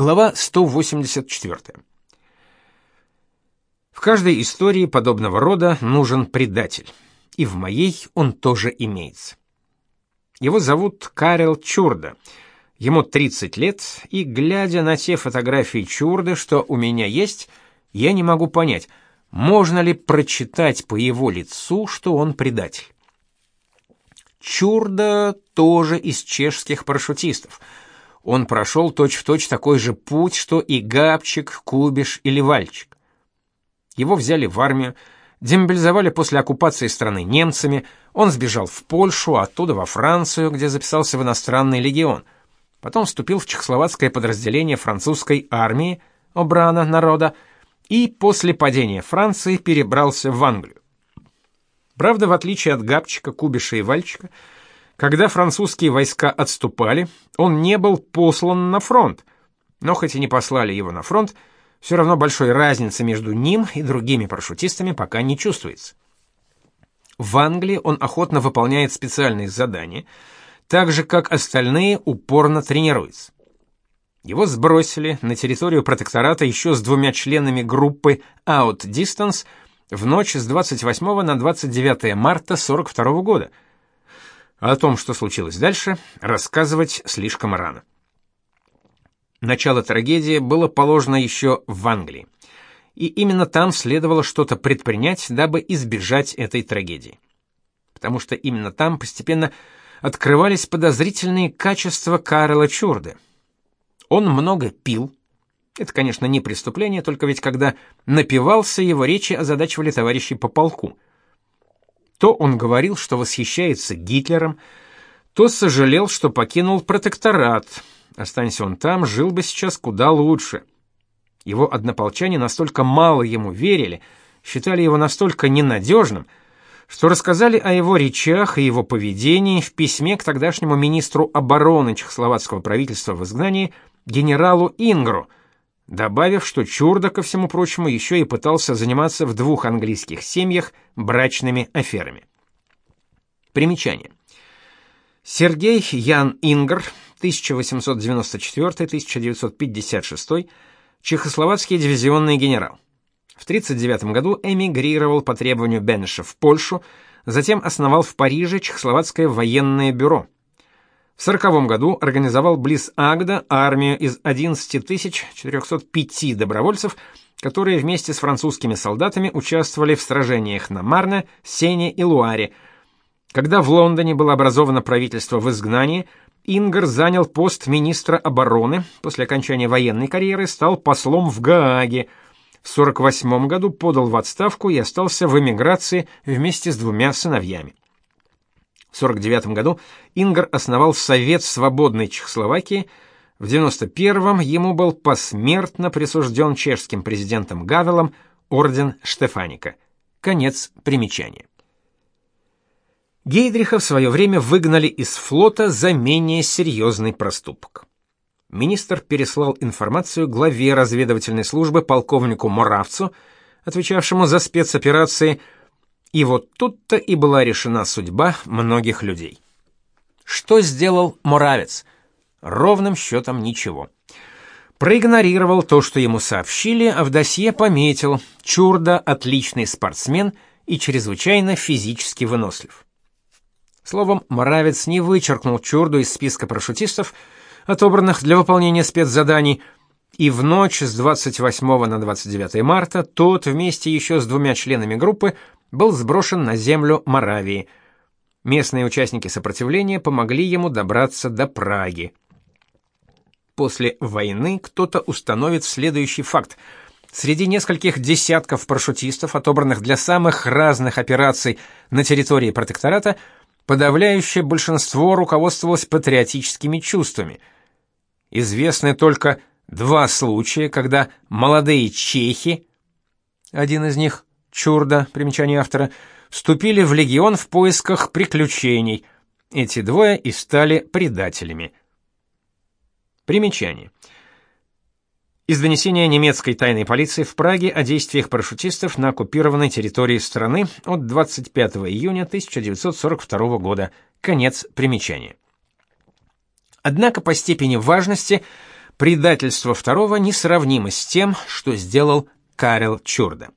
Глава 184. В каждой истории подобного рода нужен предатель, и в моей он тоже имеется. Его зовут Карел Чурда. Ему 30 лет, и глядя на те фотографии Чурда, что у меня есть, я не могу понять, можно ли прочитать по его лицу, что он предатель. Чурда тоже из чешских парашютистов — он прошел точь-в-точь такой же путь, что и Габчик, Кубиш или Вальчик. Его взяли в армию, демобилизовали после оккупации страны немцами, он сбежал в Польшу, оттуда во Францию, где записался в иностранный легион. Потом вступил в чехословацкое подразделение французской армии, обрана народа, и после падения Франции перебрался в Англию. Правда, в отличие от Габчика, Кубиша и Вальчика, когда французские войска отступали, он не был послан на фронт. Но хоть и не послали его на фронт, все равно большой разницы между ним и другими парашютистами пока не чувствуется. В Англии он охотно выполняет специальные задания, так же как остальные упорно тренируется. Его сбросили на территорию протектората еще с двумя членами группы Out Distance в ночь с 28 на 29 марта 42 года – о том, что случилось дальше, рассказывать слишком рано. Начало трагедии было положено еще в Англии. И именно там следовало что-то предпринять, дабы избежать этой трагедии. Потому что именно там постепенно открывались подозрительные качества Карла Чурды. Он много пил. Это, конечно, не преступление, только ведь когда напивался, его речи озадачивали товарищей по полку – то он говорил, что восхищается Гитлером, то сожалел, что покинул протекторат. Останься он там, жил бы сейчас куда лучше. Его однополчане настолько мало ему верили, считали его настолько ненадежным, что рассказали о его речах и его поведении в письме к тогдашнему министру обороны чехословацкого правительства в изгнании генералу Ингру, добавив, что Чурда, ко всему прочему, еще и пытался заниматься в двух английских семьях брачными аферами. Примечание. Сергей Ян Ингр, 1894-1956, чехословацкий дивизионный генерал. В 1939 году эмигрировал по требованию Бенеша в Польшу, затем основал в Париже чехословацкое военное бюро – в 40 году организовал близ Агда армию из 11 405 добровольцев, которые вместе с французскими солдатами участвовали в сражениях на Марне, Сене и Луаре. Когда в Лондоне было образовано правительство в изгнании, Ингер занял пост министра обороны, после окончания военной карьеры стал послом в Гааге. В 48 году подал в отставку и остался в эмиграции вместе с двумя сыновьями. В 49 году Ингар основал Совет свободной Чехословакии. В 91-м ему был посмертно присужден чешским президентом Гавелом орден Штефаника. Конец примечания. Гейдриха в свое время выгнали из флота за менее серьезный проступок. Министр переслал информацию главе разведывательной службы полковнику Моравцу, отвечавшему за спецоперации, и вот тут-то и была решена судьба многих людей. Что сделал Моравец? Ровным счетом ничего. Проигнорировал то, что ему сообщили, а в досье пометил: Чурда отличный спортсмен и чрезвычайно физически вынослив. Словом, Моравец не вычеркнул Чурду из списка парашютистов, отобранных для выполнения спецзаданий, и в ночь с 28 на 29 марта тот вместе еще с двумя членами группы был сброшен на землю Моравии. Местные участники сопротивления помогли ему добраться до Праги. После войны кто-то установит следующий факт. Среди нескольких десятков парашютистов, отобранных для самых разных операций на территории протектората, подавляющее большинство руководствовалось патриотическими чувствами. Известны только два случая, когда молодые чехи, один из них Чурда, примечание автора, вступили в легион в поисках приключений. Эти двое и стали предателями. Примечание. Из донесения немецкой тайной полиции в Праге о действиях парашютистов на оккупированной территории страны от 25 июня 1942 года. Конец примечания. Однако по степени важности Предательство второго несравнимо с тем, что сделал Карел Чурда.